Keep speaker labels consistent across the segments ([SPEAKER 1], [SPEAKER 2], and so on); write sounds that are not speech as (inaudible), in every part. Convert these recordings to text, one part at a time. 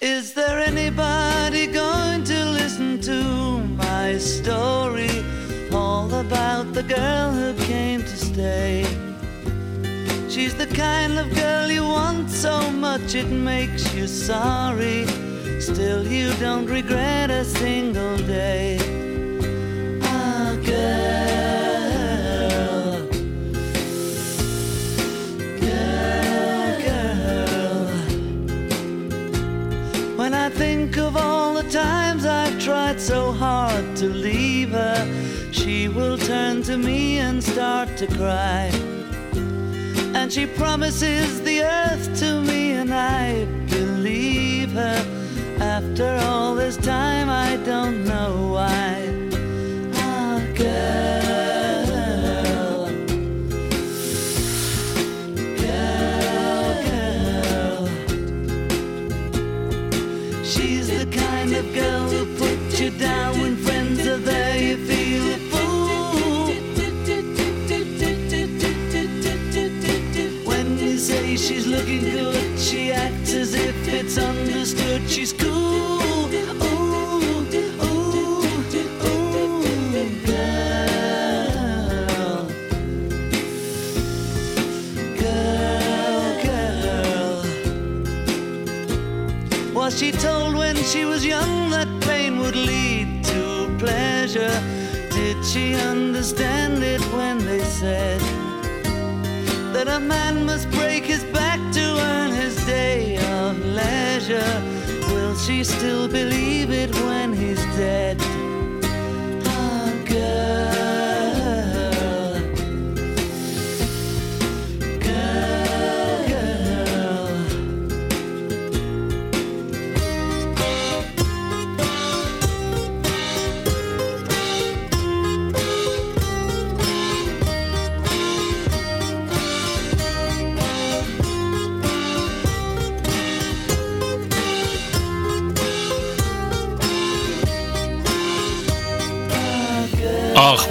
[SPEAKER 1] Is there anybody going to listen to my story? All about the girl who came to stay. She's the kind of girl you want so much it makes you sorry. Still, you don't regret a single day. Think of all the times I've tried so hard to leave her, she will turn to me and start to cry. And she promises the earth to me, and I believe her. After all this time, I don't know why. It's understood. She's cool. Ooh, ooh, ooh, girl. Girl, girl. Was she told when she was young that pain would lead to pleasure? Did she understand it when they said that a man must break his Will she still believe it when he's dead?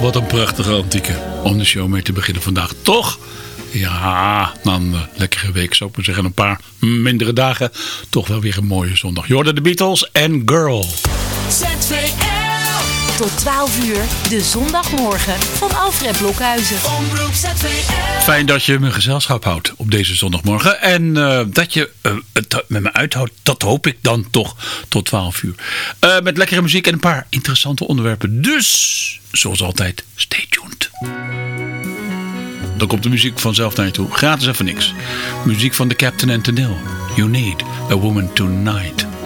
[SPEAKER 2] Wat een prachtige antieke. Om de show mee te beginnen vandaag. Toch? Ja, dan een lekkere week zou ik maar zeggen. Een paar mindere dagen. Toch wel weer een mooie zondag. Jordan de Beatles en Girl.
[SPEAKER 3] Tot 12 uur, de zondagmorgen van Alfred Blokhuizen.
[SPEAKER 2] Fijn dat je me gezelschap houdt op deze zondagmorgen. En eh, dat je eh, het met me uithoudt, dat hoop ik dan toch tot 12 uur. Eh, met lekkere muziek en een paar interessante onderwerpen. Dus, zoals altijd, stay tuned. Dan komt de muziek vanzelf naar je toe. Gratis even niks. Muziek van de Captain and Tennille. You need a woman tonight.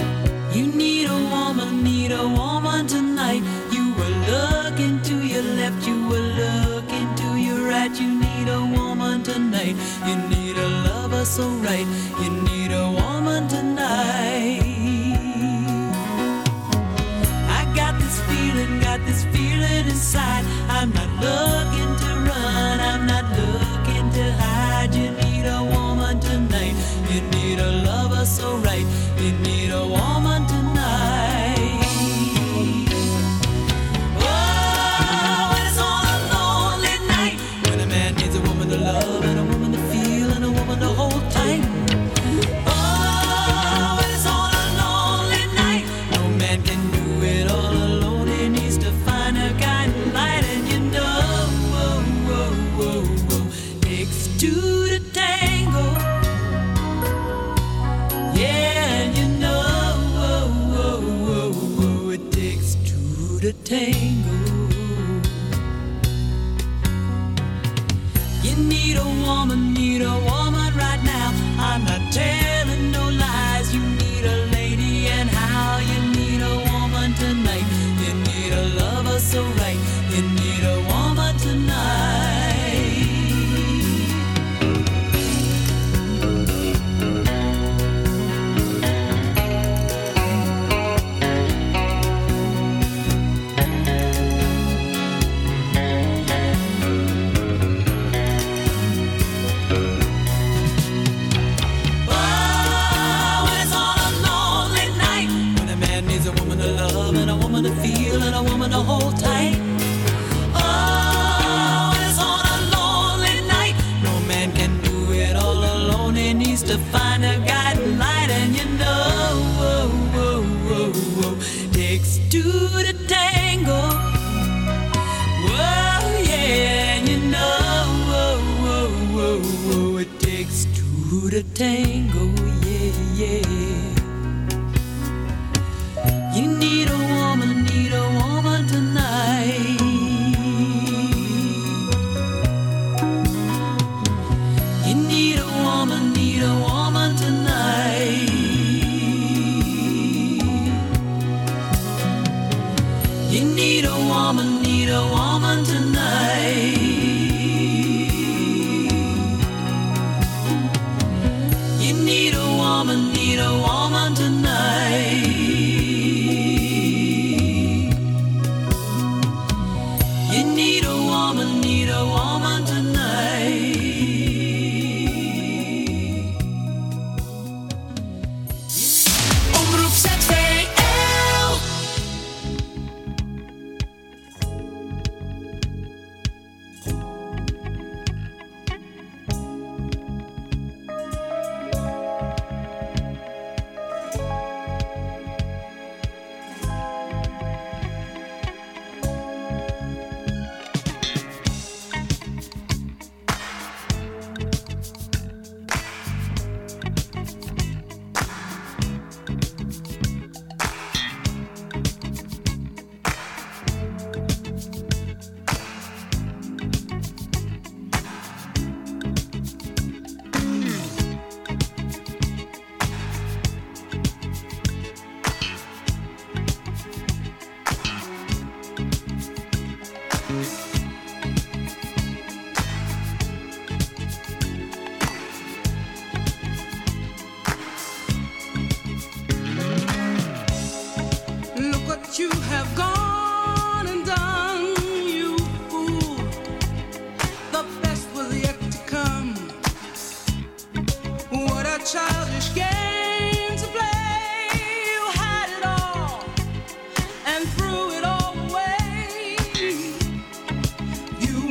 [SPEAKER 4] Inside. I'm not looking to run, I'm not looking to hide. You need a woman tonight. You need a lover so right. You need You need a woman, need a woman tonight.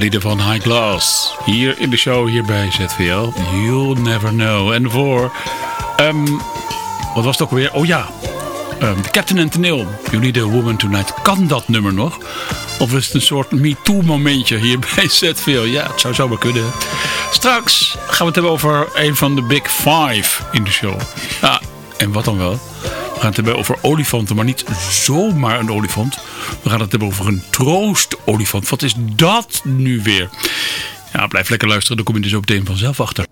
[SPEAKER 2] lieden van High Glass. Hier in de show, hier bij ZVL. You'll never know. En voor... ehm, wat was het ook weer? Oh ja, ehm, de Captain and Tennille. You Need a Woman Tonight. Kan dat nummer nog? Of is het een soort MeToo momentje hier (laughs) bij ZVL? Ja, het zou zomaar kunnen. Straks gaan we het hebben over een van de Big Five in de show. Ja, en wat dan wel? We gaan het hebben over olifanten, maar niet zomaar een olifant. We gaan het hebben over een troostolifant. Wat is dat nu weer? Ja, blijf lekker luisteren, dan kom je er zo meteen vanzelf achter.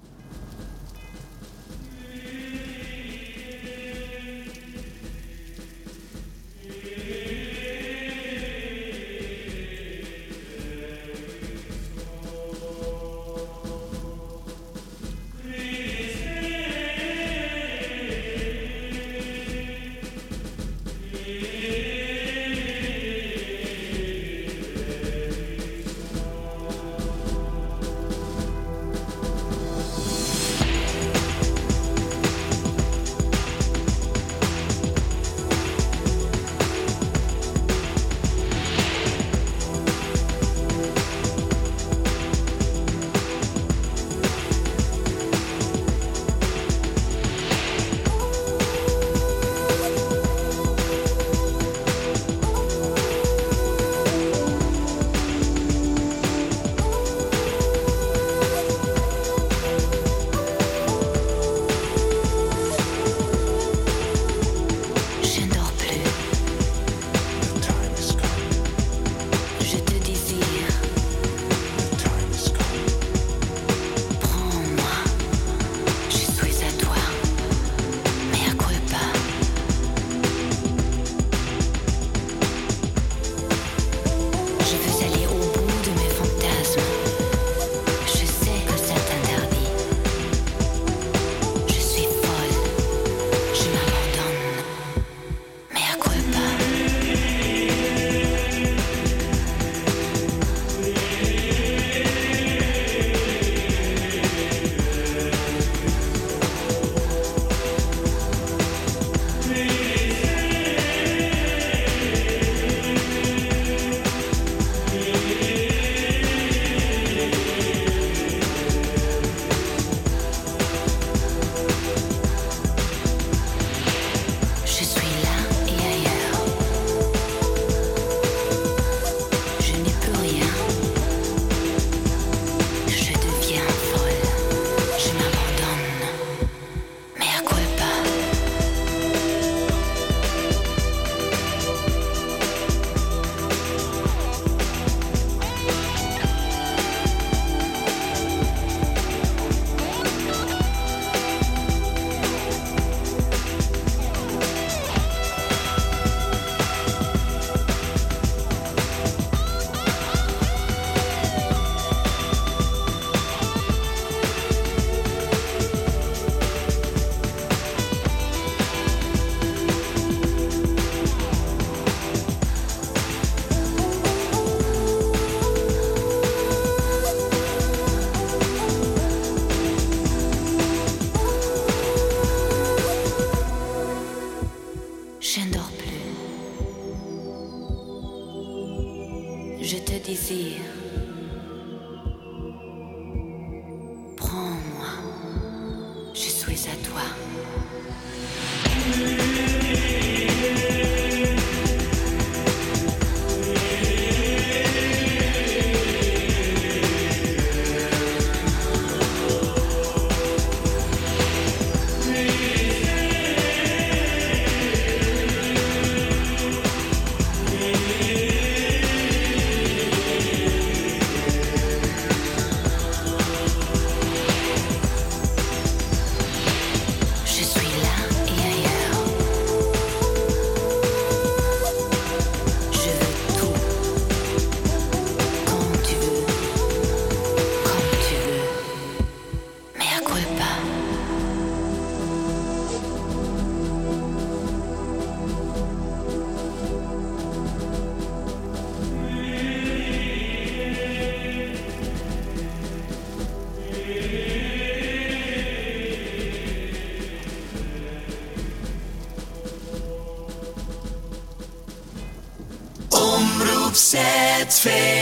[SPEAKER 3] Omroep ZVL.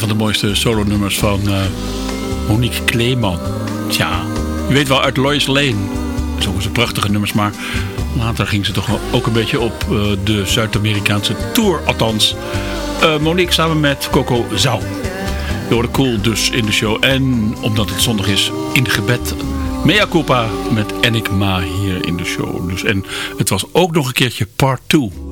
[SPEAKER 1] van de mooiste solo-nummers van eh, Monique Kleeman. Tja, je weet wel uit Lois Lane. Zongen ze prachtige nummers, maar later ging ze toch ook een beetje op eh, de Zuid-Amerikaanse tour, althans. Eh, Monique samen met Coco Zou. Door hoorde cool dus in de show. En omdat het zondag is, in gebed Mea Culpa met Enigma hier in de show. Dus, en het was ook nog een keertje part 2.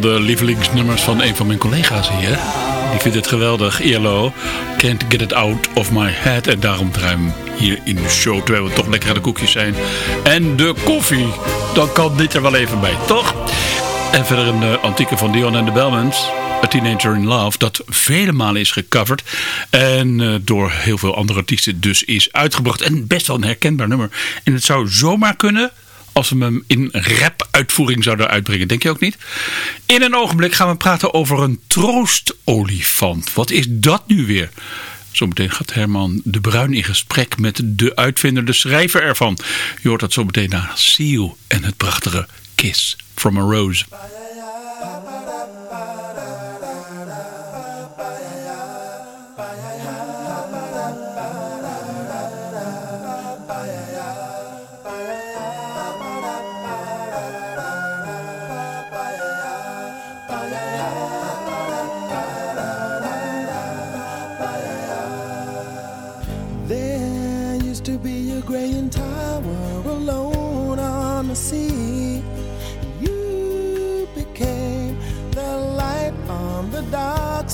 [SPEAKER 2] De lievelingsnummers van een van mijn collega's hier. Die vindt het geweldig. ELO, Can't Get It Out of My Head. En daarom ruim hier in de show, terwijl we toch lekker aan de koekjes zijn. En de koffie. Dan kan dit er wel even bij, toch? En verder een eh, antieke van Dion en de Bellmans. A Teenager in Love. Dat vele malen is gecoverd. En eh, door heel veel andere artiesten dus is uitgebracht. En best wel een herkenbaar nummer. En het zou zomaar kunnen als we hem in rap-uitvoering zouden uitbrengen. Denk je ook niet? In een ogenblik gaan we praten over een troostolifant. Wat is dat nu weer? Zometeen gaat Herman de Bruin in gesprek met de uitvinder, de schrijver ervan. Je hoort dat zometeen na Seal en het prachtige Kiss from a Rose.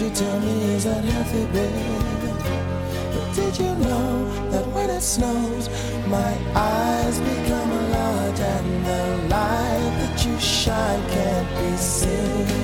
[SPEAKER 5] You tell me is that healthy, baby? But did you know that when it snows, my eyes become large and the light that you shine can't be seen?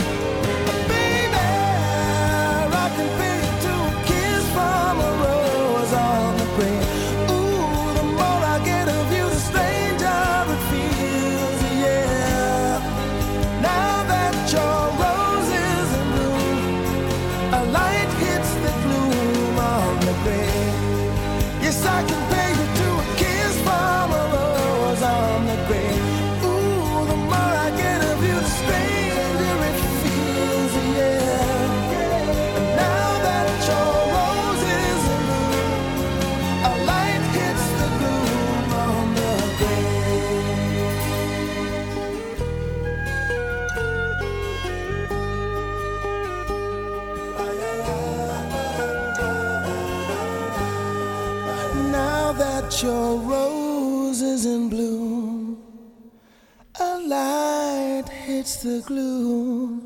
[SPEAKER 5] The gloom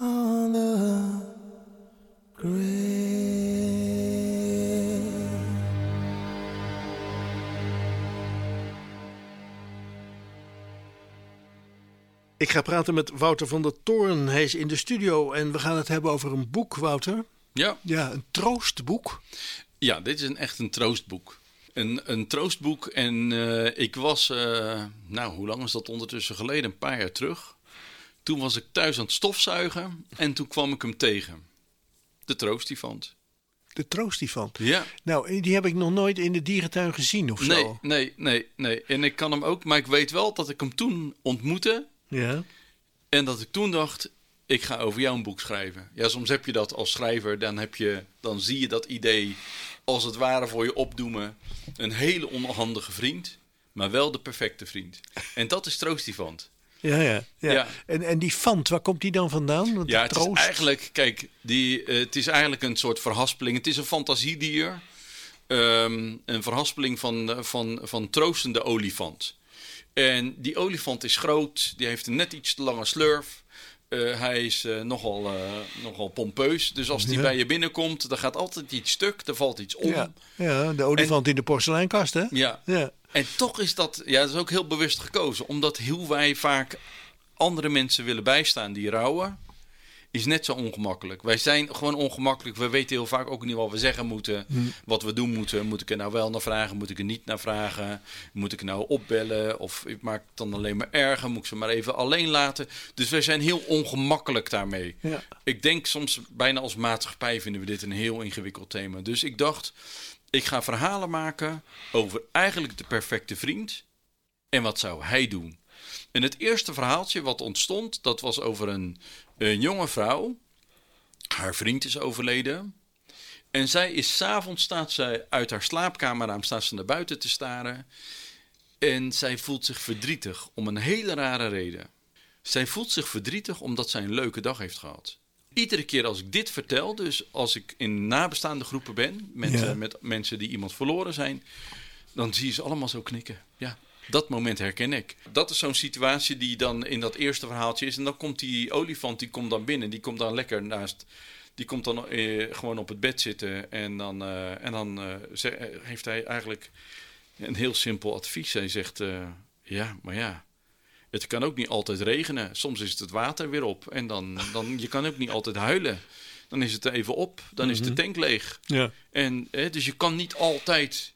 [SPEAKER 5] on the grave.
[SPEAKER 6] Ik ga praten met Wouter van der Toorn. Hij is in de studio en we gaan het hebben over een boek, Wouter.
[SPEAKER 7] Ja.
[SPEAKER 6] Ja, een troostboek.
[SPEAKER 7] Ja, dit is een, echt een troostboek. Een, een troostboek. En eh, ik was, eh, nou, hoe lang is dat ondertussen geleden? Een paar jaar terug. Toen was ik thuis aan het stofzuigen en toen kwam ik hem tegen. De troostifant.
[SPEAKER 6] De troostifant.
[SPEAKER 7] Ja.
[SPEAKER 6] Nou, die heb ik nog nooit in de dierentuin gezien of
[SPEAKER 7] Nee,
[SPEAKER 6] zo.
[SPEAKER 7] nee, nee, nee. En ik kan hem ook, maar ik weet wel dat ik hem toen ontmoette.
[SPEAKER 6] Ja.
[SPEAKER 7] En dat ik toen dacht, ik ga over jou een boek schrijven. Ja, soms heb je dat als schrijver, dan, heb je, dan zie je dat idee als het ware voor je opdoemen. Een hele onhandige vriend, maar wel de perfecte vriend. En dat is Troostifant.
[SPEAKER 6] Ja, ja. ja.
[SPEAKER 7] Ja.
[SPEAKER 6] En, en die fant, waar komt die dan vandaan? Want
[SPEAKER 7] Ja, het
[SPEAKER 6] troost.
[SPEAKER 7] is eigenlijk, kijk, die, eh, het is eigenlijk een soort verhaspeling. Het is een fantasiedier. Ehm, een verhaspeling van, eh, van, van troostende olifant. En die olifant is groot, die heeft een net iets te lange slurf. Eh, hij is eh, nogal, eh, nogal pompeus. Dus als die
[SPEAKER 6] Ja.
[SPEAKER 7] bij je binnenkomt, dan gaat altijd iets stuk, er valt iets om.
[SPEAKER 6] Ja, ja, de olifant in de porseleinkast, hè?
[SPEAKER 7] Ja.
[SPEAKER 6] Ja.
[SPEAKER 7] En toch is dat, ja, dat is ook heel bewust gekozen. Omdat hoe wij vaak andere mensen willen bijstaan die rouwen, is net zo ongemakkelijk. Wij zijn gewoon ongemakkelijk. We weten heel vaak ook niet wat we zeggen moeten. Wat we doen moeten. Moet ik er nou wel naar vragen? Moet ik er niet naar vragen? Moet ik nou opbellen? Of ik maak het dan alleen maar erger? Moet ik ze maar even alleen laten? Dus wij zijn heel ongemakkelijk daarmee.
[SPEAKER 6] Ja.
[SPEAKER 7] Ik denk soms bijna als maatschappij vinden we dit een heel ingewikkeld thema. Dus ik dacht, ik ga verhalen maken over eigenlijk de perfecte vriend. En wat zou hij doen? En het eerste verhaaltje wat ontstond, dat was over een, een jonge vrouw. Haar vriend is overleden. En zij is s'avonds staat zij uit haar slaapkamerraam staat ze naar buiten te staren. En zij voelt zich verdrietig om een hele rare reden. Zij voelt zich verdrietig omdat zij een leuke dag heeft gehad. Iedere keer als ik dit vertel, dus als ik in nabestaande groepen ben, met,
[SPEAKER 6] Ja.
[SPEAKER 7] eh, met mensen die iemand verloren zijn, dan zie je ze allemaal zo knikken. Ja, dat moment herken ik. Dat is zo'n situatie die dan in dat eerste verhaaltje is. En dan komt die olifant, die komt dan binnen, die komt dan lekker naast. Die komt dan eh, gewoon op het bed zitten en dan, eh, en dan eh, ze- heeft hij eigenlijk een heel simpel advies. Hij zegt, ja, maar ja, het kan ook niet altijd regenen. Soms is het het water weer op en dan, dan je kan ook niet altijd huilen. Dan is het er even op, dan is de tank leeg.
[SPEAKER 6] Ja.
[SPEAKER 7] En, hè, dus je kan niet altijd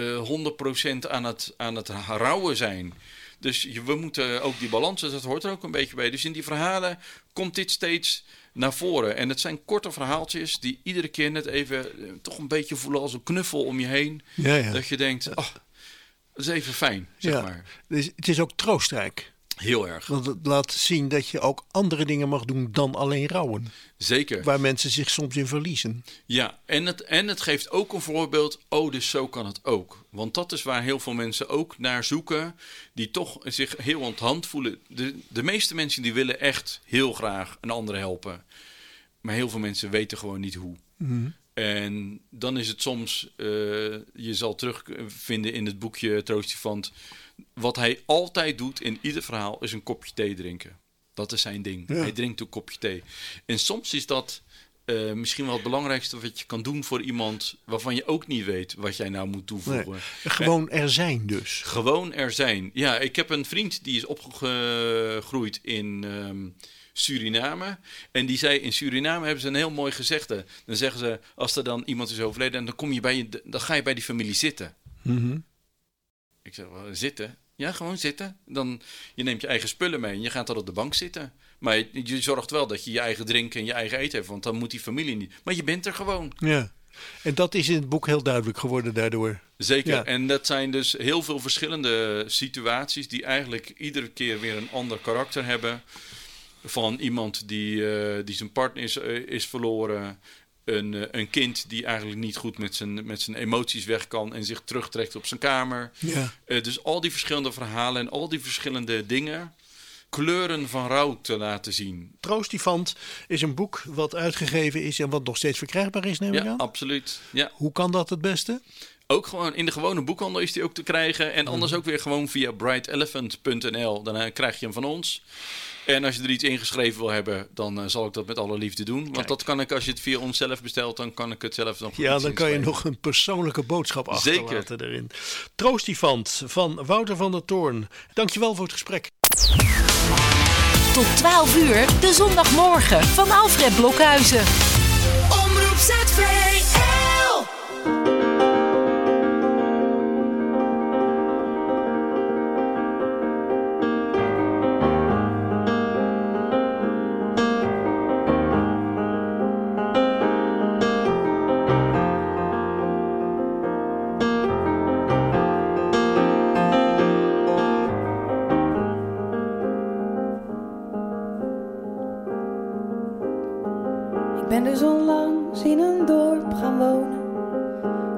[SPEAKER 7] 100% aan het, aan het rouwen zijn. Dus je, we moeten ook die balans, dat hoort er ook een beetje bij. Dus in die verhalen komt dit steeds naar voren. En het zijn korte verhaaltjes die iedere keer net even eh, toch een beetje voelen als een knuffel om je heen.
[SPEAKER 6] Ja, ja.
[SPEAKER 7] Dat je denkt, oh, dat is even fijn, zeg
[SPEAKER 6] ja.
[SPEAKER 7] maar.
[SPEAKER 6] Dus het is ook troostrijk.
[SPEAKER 7] Heel erg.
[SPEAKER 6] Want het laat zien dat je ook andere dingen mag doen dan alleen rouwen.
[SPEAKER 7] Zeker.
[SPEAKER 6] Waar mensen zich soms in verliezen.
[SPEAKER 7] Ja, en het, en het geeft ook een voorbeeld. Oh, dus zo kan het ook. Want dat is waar heel veel mensen ook naar zoeken. Die toch zich heel onthand voelen. De, de meeste mensen die willen echt heel graag een ander helpen. Maar heel veel mensen weten gewoon niet hoe. En dan is het soms, eh, je zal terugvinden in het boekje Troostifant. Wat hij altijd doet in ieder verhaal is een kopje thee drinken. Dat is zijn ding.
[SPEAKER 6] Ja.
[SPEAKER 7] Hij drinkt een kopje thee. En soms is dat eh, misschien wel het belangrijkste wat je kan doen voor iemand waarvan je ook niet weet wat jij nou moet
[SPEAKER 6] Nee.
[SPEAKER 7] toevoegen.
[SPEAKER 6] Gewoon er zijn dus.
[SPEAKER 7] Gewoon er zijn. Ja, ik heb een vriend die is opgegroeid in ehm, Suriname. En die zei, in Suriname hebben ze een heel mooi gezegde. Dan zeggen ze, als er dan iemand is overleden... dan, kom je bij je, dan ga je bij die familie zitten.
[SPEAKER 6] Mhm.
[SPEAKER 7] Ik zeg, wel, zitten? Ja, gewoon zitten. Dan, je neemt je eigen spullen mee en je gaat dan op de bank zitten. Maar je, je zorgt wel dat je je eigen drinken en je eigen eten hebt. Want dan moet die familie niet. Maar je bent er gewoon.
[SPEAKER 6] Ja. En dat is in het boek heel duidelijk geworden daardoor.
[SPEAKER 7] Zeker.
[SPEAKER 6] Ja.
[SPEAKER 7] En dat zijn dus heel veel verschillende situaties die eigenlijk iedere keer weer een ander karakter hebben. Van iemand die, eh, die zijn partner is, eh, is verloren. Een, eh, een kind die eigenlijk niet goed met zijn, met zijn emoties weg kan en zich terugtrekt op zijn kamer.
[SPEAKER 6] Ja.
[SPEAKER 7] Eh, dus al die verschillende verhalen en al die verschillende dingen. Kleuren van rouw te laten zien.
[SPEAKER 6] Troostifant is een boek wat uitgegeven is en wat nog steeds verkrijgbaar is, neem ik
[SPEAKER 7] Ja,
[SPEAKER 6] aan.
[SPEAKER 7] absoluut. Ja.
[SPEAKER 6] Hoe kan dat het beste?
[SPEAKER 7] Ook gewoon in de gewone boekhandel is die ook te krijgen. En anders ook weer gewoon via brightelephant.nl. Dan eh, krijg je hem van ons. En als je er iets ingeschreven wil hebben, dan eh, zal ik dat met alle liefde doen. Want
[SPEAKER 6] Kijk.
[SPEAKER 7] dat kan ik, als je het via ons zelf bestelt, dan kan ik het zelf nog
[SPEAKER 6] Ja, dan kan je nog een persoonlijke boodschap
[SPEAKER 7] Zeker.
[SPEAKER 6] achterlaten erin. Troostifant van Wouter van der Toorn. Dankjewel voor het gesprek.
[SPEAKER 8] Tot 12 uur, de zondagmorgen van Alfred Blokhuizen.
[SPEAKER 3] Omroep ZVL.
[SPEAKER 9] Dorp gaan wonen.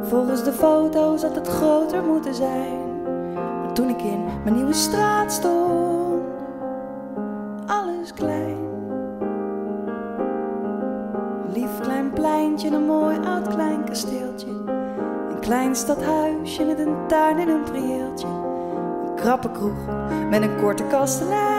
[SPEAKER 9] Volgens de foto's had het groter moeten zijn. Maar toen ik in mijn nieuwe straat stond, alles klein. Een lief klein pleintje, een mooi oud klein kasteeltje. Een klein stadhuisje met een tuin en een prieeltje. Een krappe kroeg met een korte kastelein.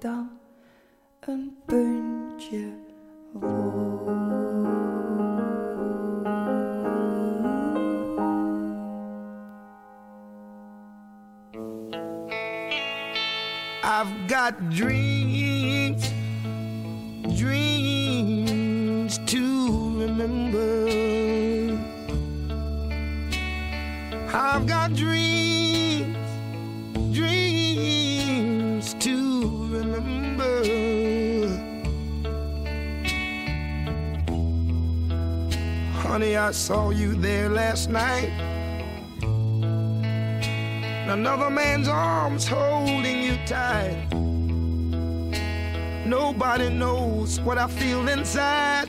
[SPEAKER 9] dan een puntje
[SPEAKER 10] voor. I've got dreams. last night. Another man's arms holding you tight. Nobody knows what I feel inside.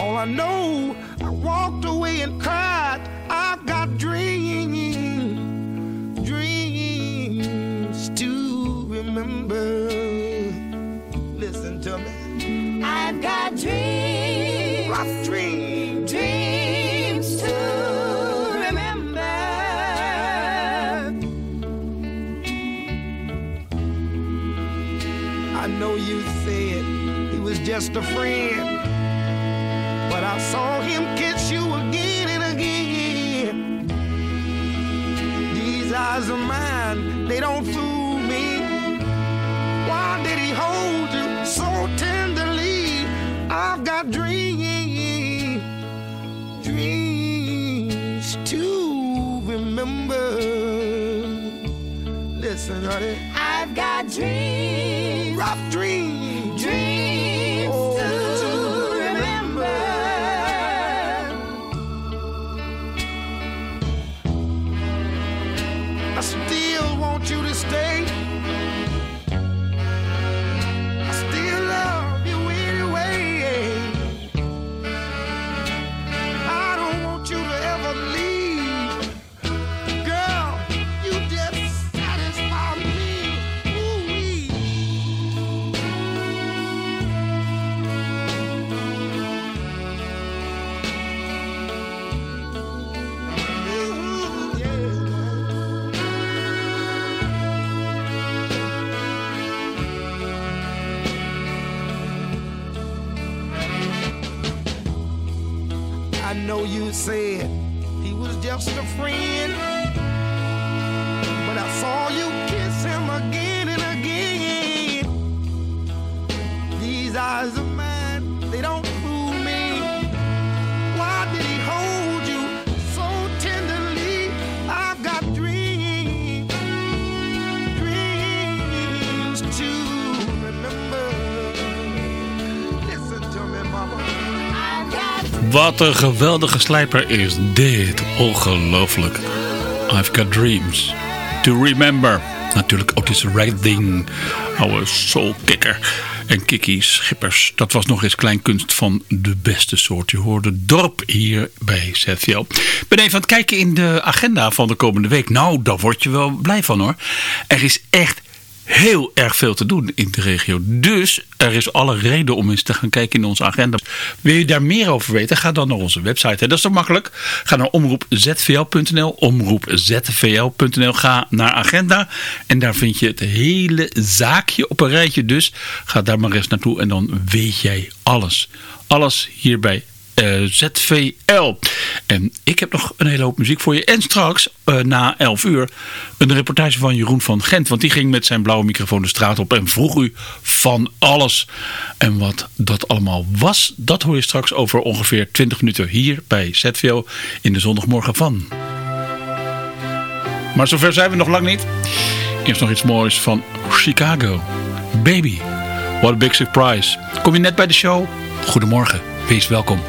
[SPEAKER 10] All I know, I walked away and cried. I've got dreams, dreams to remember. Listen to me.
[SPEAKER 3] I've got dreams.
[SPEAKER 10] just a friend. But I saw him kiss you again and again. These eyes of mine, they don't fool me. Why did he hold you so tenderly? I've got dreams, dreams to remember. Listen, honey. I know you said he was just a friend, but I saw you
[SPEAKER 2] Wat een geweldige slijper is dit. Ongelooflijk. I've got dreams to remember. Natuurlijk Otis Redding, oude soulkicker.
[SPEAKER 11] En Kiki Schippers, dat was nog eens klein kunst van de beste soort. Je hoorde dorp hier bij ZVL. Ben even aan het kijken in de agenda van de komende week. Nou, daar word je wel blij van hoor. Er is echt heel erg veel te doen in de regio. Dus er is alle reden om eens te gaan kijken in onze agenda. Wil je daar meer over weten? Ga dan naar onze website. Dat is toch makkelijk? Ga naar omroepzvl.nl, omroepzvl.nl. Ga naar agenda en daar vind je het hele zaakje op een rijtje. Dus ga daar maar eens naartoe en dan weet jij alles. Alles hierbij eh, ZVL. En ik heb nog een hele hoop muziek voor je. En straks, eh, na 11 uur, een reportage van Jeroen van Gent. Want die ging met zijn blauwe microfoon de straat op en vroeg u van alles. En wat dat allemaal was, dat hoor je straks over ongeveer 20 minuten hier bij ZVL in de zondagmorgen van. Maar zover zijn we nog lang niet. Eerst nog iets moois van Chicago. Baby, what a big surprise. Kom je net bij de show? Goedemorgen, wees welkom.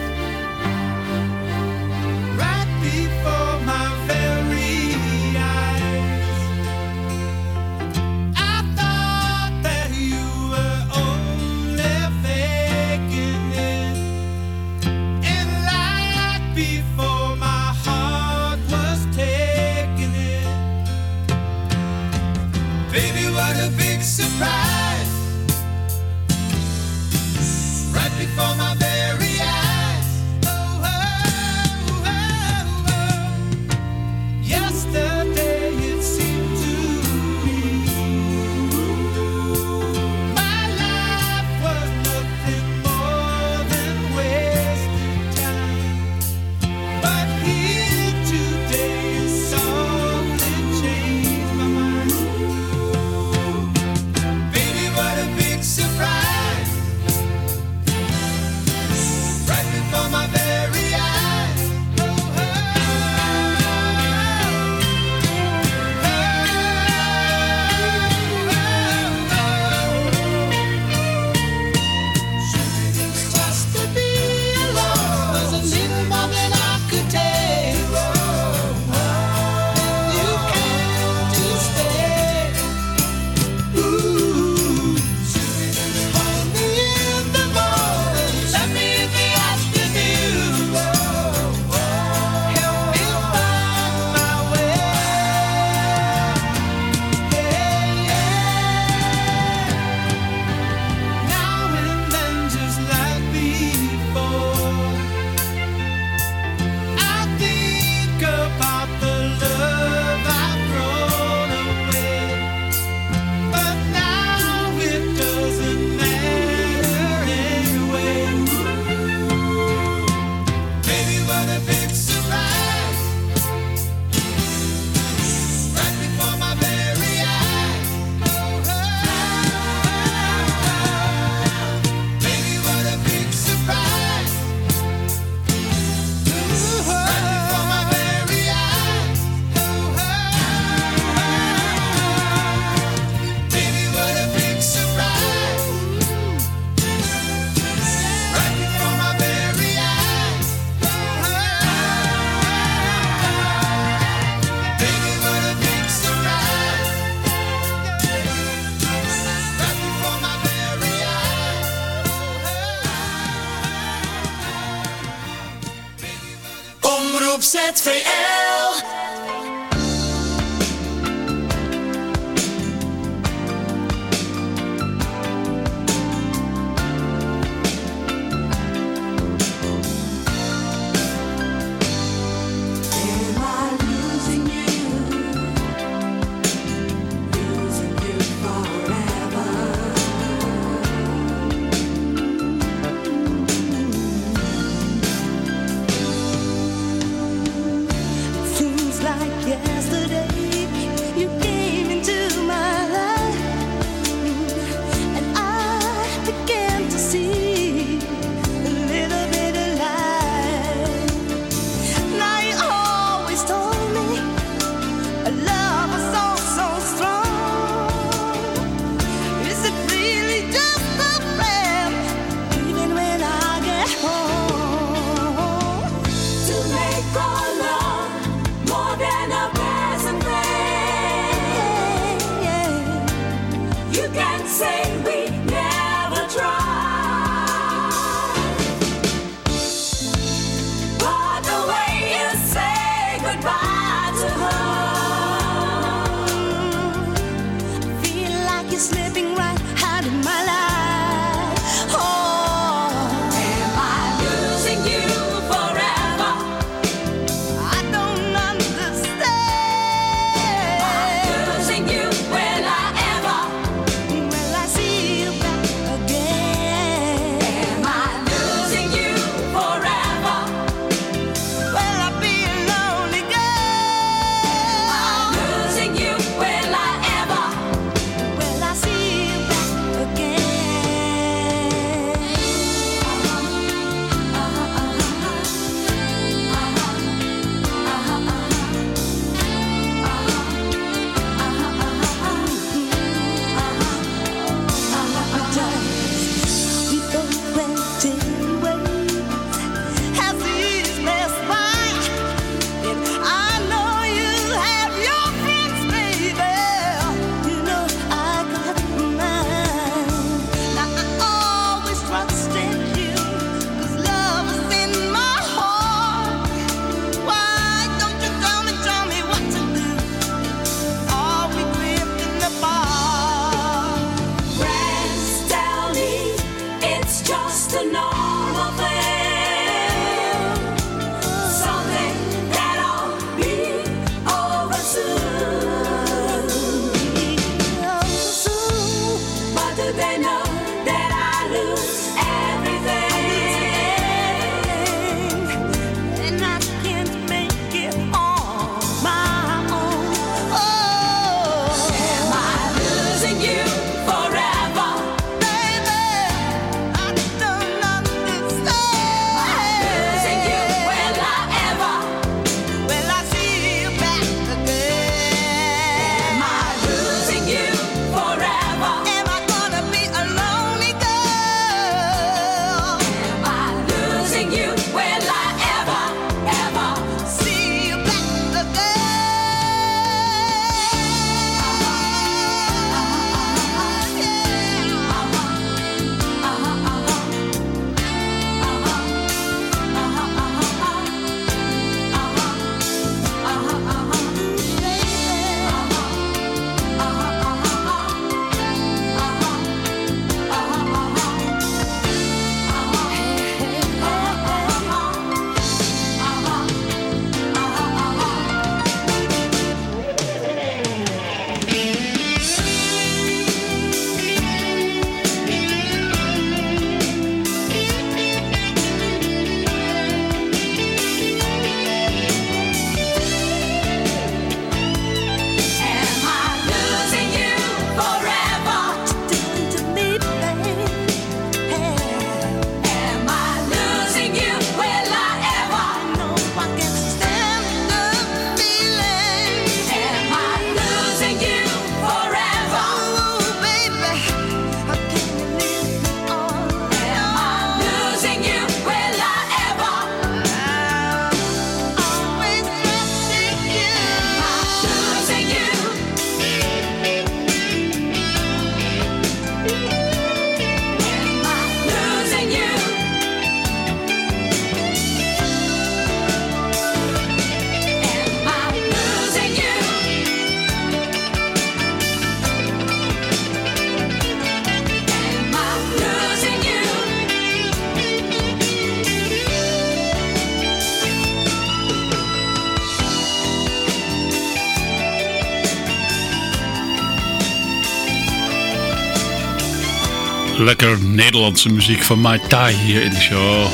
[SPEAKER 2] lekker Nederlandse muziek van Mai Tai hier in de show.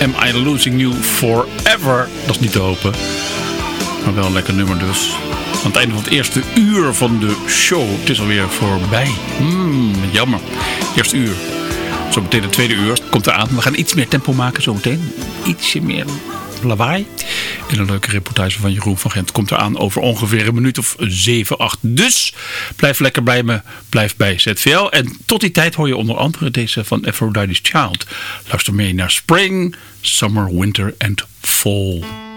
[SPEAKER 2] Am I Losing You Forever? Dat is niet te hopen. Maar wel een lekker nummer dus. Aan het einde van het eerste uur van de show. Het is alweer voorbij. Hmm, jammer. Eerste uur. Zometeen de tweede uur komt eraan. We gaan iets meer tempo maken zometeen. Ietsje meer lawaai. En een leuke reportage van Jeroen van Gent komt eraan over ongeveer een minuut of 7, 8. Dus Blijf lekker bij me, blijf bij ZVL. En tot die tijd hoor je onder andere deze van Aphrodite's Child. Luister mee naar Spring, Summer, Winter and Fall.